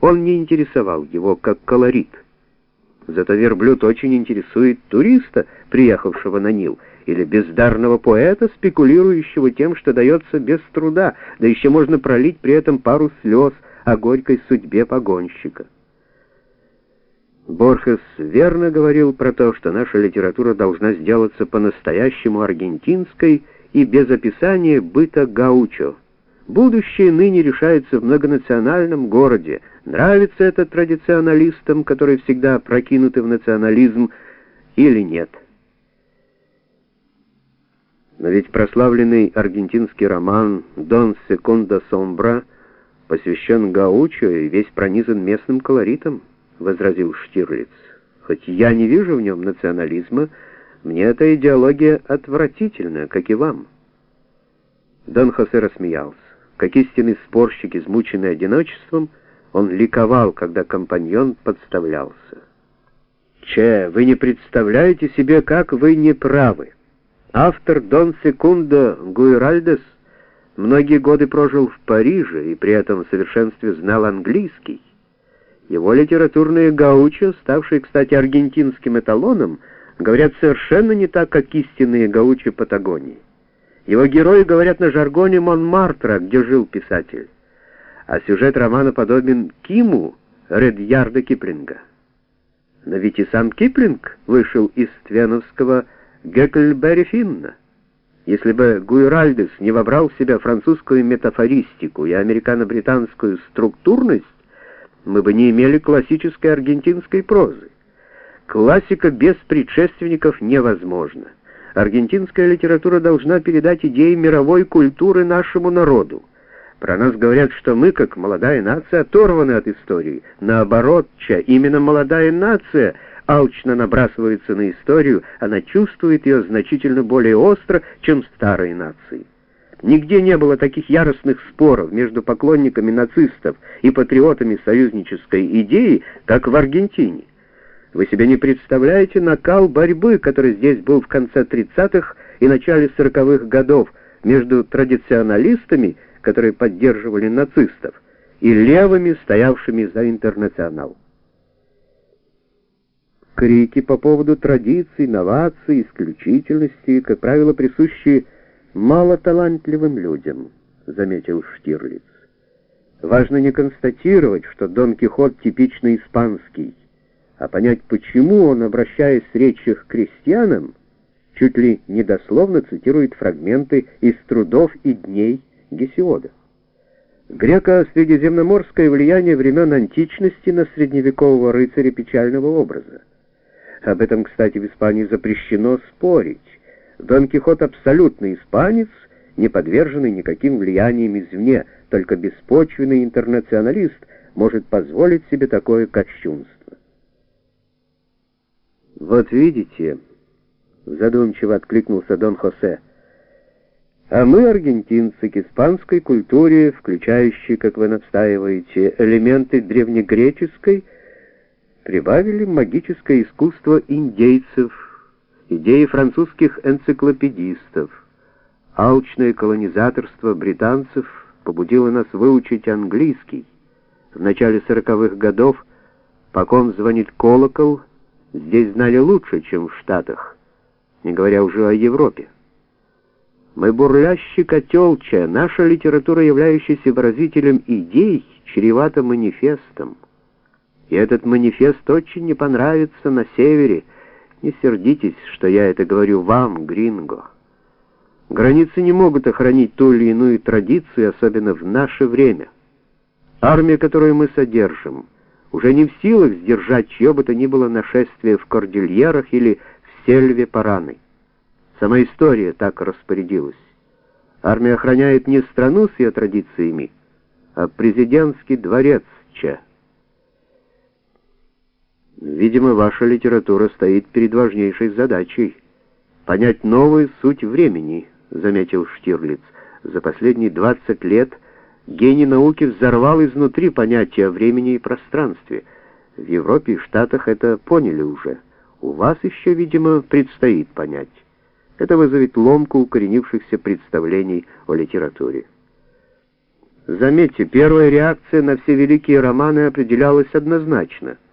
Он не интересовал его как колорит. Зато верблюд очень интересует туриста, приехавшего на Нил, или бездарного поэта, спекулирующего тем, что дается без труда, да еще можно пролить при этом пару слез о горькой судьбе погонщика. Борхес верно говорил про то, что наша литература должна сделаться по-настоящему аргентинской и без описания быта гаучо. Будущее ныне решается в многонациональном городе. Нравится это традиционалистам, которые всегда прокинуты в национализм, или нет. Но ведь прославленный аргентинский роман «Дон Секунда Сомбра» посвящен Гаучо и весь пронизан местным колоритом, — возразил Штирлиц. «Хоть я не вижу в нем национализма, мне эта идеология отвратительна, как и вам». Дон Хосе рассмеялся. Как истинный спорщик, измученный одиночеством, он ликовал, когда компаньон подставлялся. «Че, вы не представляете себе, как вы неправы. Автор Дон Секундо Гуиральдес многие годы прожил в Париже и при этом в совершенстве знал английский. Его литературные гаучо, ставшие, кстати, аргентинским эталоном, говорят совершенно не так, как истинные гаучи Патагонии. Его герои говорят на жаргоне Монмартра, где жил писатель. А сюжет романа подобен Киму Редьярда Киплинга. Но ведь и сам Киплинг вышел из твеновского Гекльберри Финна. Если бы Гуйральдес не вобрал в себя французскую метафористику и американо-британскую структурность, мы бы не имели классической аргентинской прозы. Классика без предшественников невозможна. Аргентинская литература должна передать идеи мировой культуры нашему народу. Про нас говорят, что мы, как молодая нация, оторваны от истории. Наоборот, ча, именно молодая нация алчно набрасывается на историю, она чувствует ее значительно более остро, чем старые нации. Нигде не было таких яростных споров между поклонниками нацистов и патриотами союзнической идеи, как в Аргентине. Вы себе не представляете накал борьбы, который здесь был в конце 30-х и начале 40-х годов между традиционалистами, которые поддерживали нацистов, и левыми, стоявшими за интернационал. Крики по поводу традиций, новаций, исключительности, как правило, присущи малоталантливым людям, заметил Штирлиц. Важно не констатировать, что Дон Кихот типично испанский, а понять, почему он, обращаясь с речью к крестьянам, чуть ли не дословно цитирует фрагменты из трудов и дней Гесиода. Греко-средиземноморское влияние времен античности на средневекового рыцаря печального образа. Об этом, кстати, в Испании запрещено спорить. Дон Кихот абсолютный испанец, не подверженный никаким влияниям извне, только беспочвенный интернационалист может позволить себе такое кощунство. «Вот видите», — задумчиво откликнулся Дон Хосе, «а мы, аргентинцы, к испанской культуре, включающей, как вы настаиваете, элементы древнегреческой, прибавили магическое искусство индейцев, идеи французских энциклопедистов, алчное колонизаторство британцев побудило нас выучить английский. В начале сороковых годов, пока он звонит колокол, здесь знали лучше, чем в Штатах, не говоря уже о Европе. Мы бурлящий котел, чья наша литература, являющаяся выразителем идей, чревата манифестом. И этот манифест очень не понравится на севере, не сердитесь, что я это говорю вам, гринго. Границы не могут охранить ту или иную традицию, особенно в наше время. Армия, которую мы содержим, уже не в силах сдержать чье бы то ни было нашествие в Кордильерах или в Сельве Параны. Сама история так распорядилась. Армия охраняет не страну с ее традициями, а президентский дворец Че. Видимо, ваша литература стоит перед важнейшей задачей — понять новую суть времени, — заметил Штирлиц. За последние 20 лет гений науки взорвал изнутри понятие о времени и пространстве. В Европе и Штатах это поняли уже. У вас еще, видимо, предстоит понять. Это вызовет ломку укоренившихся представлений о литературе. Заметьте, первая реакция на все великие романы определялась однозначно –